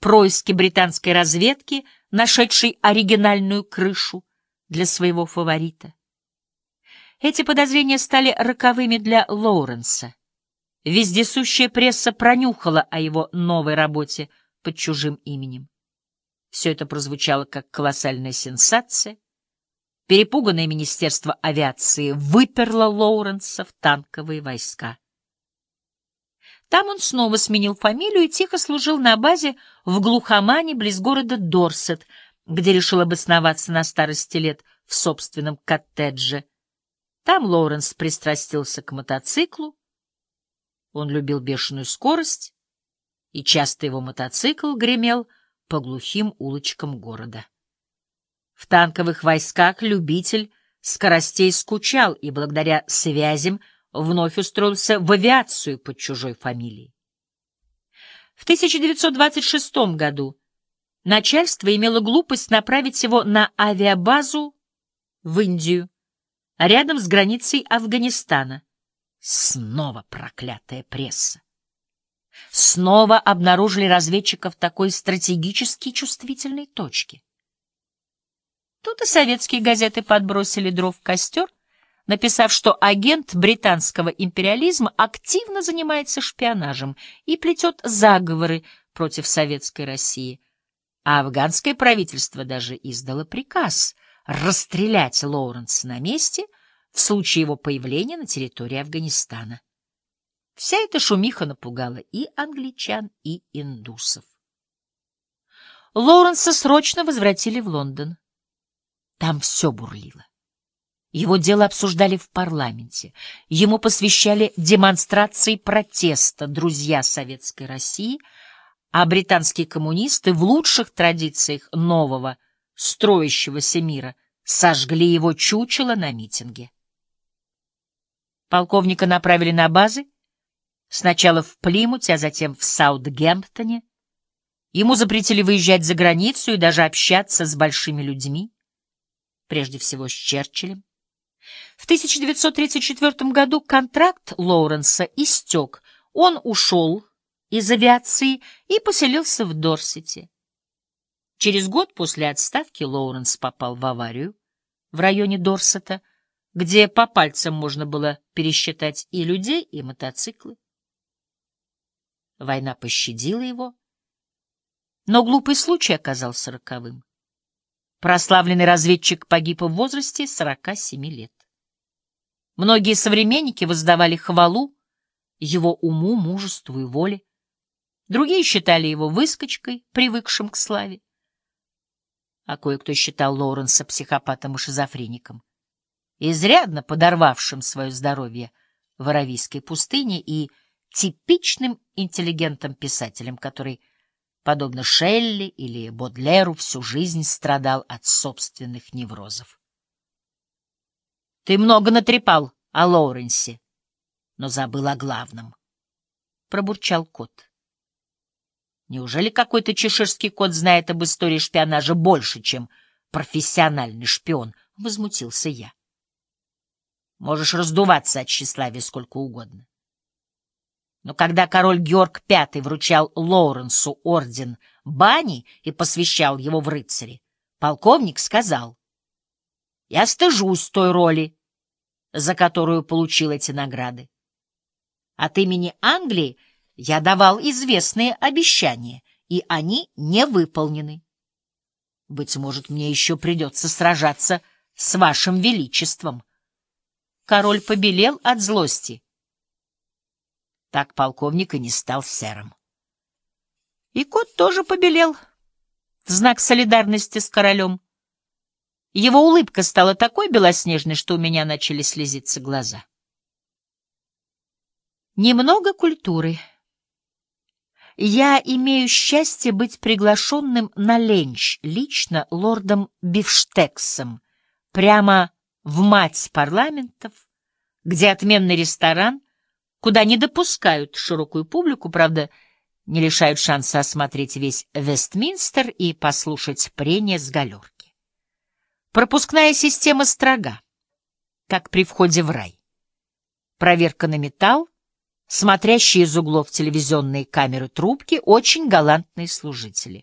происки британской разведки, нашедшей оригинальную крышу для своего фаворита. Эти подозрения стали роковыми для Лоуренса. Вездесущая пресса пронюхала о его новой работе под чужим именем. Все это прозвучало как колоссальная сенсация. Перепуганное Министерство авиации выперло Лоуренса в танковые войска. Там он снова сменил фамилию и тихо служил на базе в глухомане близ города Дорсет, где решил обосноваться на старости лет в собственном коттедже. Там Лоуренс пристрастился к мотоциклу. Он любил бешеную скорость, и часто его мотоцикл гремел по глухим улочкам города. В танковых войсках любитель скоростей скучал и благодаря связям вновь устроился в авиацию под чужой фамилией. В 1926 году начальство имело глупость направить его на авиабазу в Индию, рядом с границей Афганистана. Снова проклятая пресса. Снова обнаружили разведчиков такой стратегически чувствительной точки. Тут и советские газеты подбросили дров в костер, написав, что агент британского империализма активно занимается шпионажем и плетет заговоры против советской России. А афганское правительство даже издало приказ расстрелять Лоуренса на месте в случае его появления на территории Афганистана. Вся эта шумиха напугала и англичан, и индусов. Лоуренса срочно возвратили в Лондон. Там все бурлило. Его дело обсуждали в парламенте. Ему посвящали демонстрации протеста друзья Советской России, а британские коммунисты в лучших традициях нового, строящегося мира сожгли его чучело на митинге. Полковника направили на базы, сначала в Плимуте, а затем в Саутгемптоне. Ему запретили выезжать за границу и даже общаться с большими людьми, прежде всего с Черчиллем. В 1934 году контракт Лоуренса истек. Он ушел из авиации и поселился в Дорсете. Через год после отставки Лоуренс попал в аварию в районе Дорсета, где по пальцам можно было пересчитать и людей, и мотоциклы. Война пощадила его, но глупый случай оказался роковым. Прославленный разведчик погиб в возрасте 47 лет. Многие современники воздавали хвалу его уму, мужеству и воле. Другие считали его выскочкой, привыкшим к славе. А кое-кто считал Лоуренса психопатом и шизофреником, изрядно подорвавшим свое здоровье в Аравийской пустыне и типичным интеллигентом-писателем, который подобно Шелли или Бодлеру, всю жизнь страдал от собственных неврозов. «Ты много натрепал о Лоуренсе, но забыл о главном», — пробурчал кот. «Неужели какой-то чеширский кот знает об истории шпионажа больше, чем профессиональный шпион?» — возмутился я. «Можешь раздуваться от тщеславия сколько угодно. Но когда король Георг V вручал Лоуренсу орден Бани и посвящал его в рыцари, полковник сказал, «Я стыжусь той роли, за которую получил эти награды. От имени Англии я давал известные обещания, и они не выполнены. Быть может, мне еще придется сражаться с вашим величеством». Король побелел от злости так полковник и не стал сэром. И кот тоже побелел в знак солидарности с королем. Его улыбка стала такой белоснежной, что у меня начали слезиться глаза. Немного культуры. Я имею счастье быть приглашенным на ленч лично лордом Бифштексом, прямо в мать парламентов, где отменный ресторан — куда не допускают широкую публику, правда, не лишают шанса осмотреть весь Вестминстер и послушать прения с галерки. Пропускная система строга, как при входе в рай. Проверка на металл, смотрящие из углов телевизионные камеры трубки, очень галантные служители.